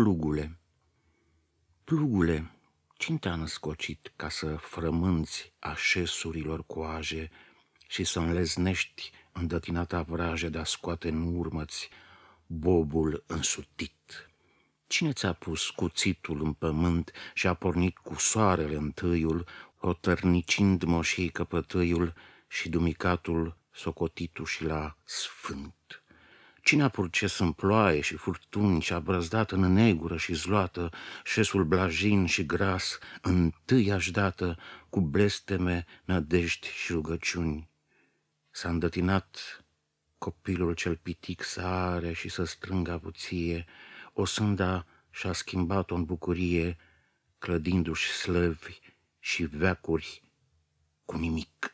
Plugule Plugule, cine te-a născocit ca să frămânți așesurilor coaje și să înleznești îndătinata vraje de a scoate în urmăți bobul însutit? Cine ți-a pus cuțitul în pământ și a pornit cu soarele întâiul, otărnicind moșii căpătâiul și dumicatul socotitul și la sfânt? Cine a purces în ploaie și furtuni și a brăzdat în negură și zloată șesul blajin și gras, întâi dată cu blesteme, nădejdi și rugăciuni? S-a îndătinat copilul cel pitic să are și să strângă avuție, o sânda și-a schimbat-o în bucurie, clădindu-și slăvi și veacuri cu nimic.